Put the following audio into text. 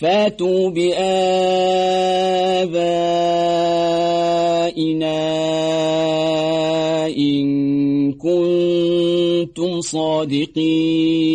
فاتوا بآبائنا إن كنتم صادقين.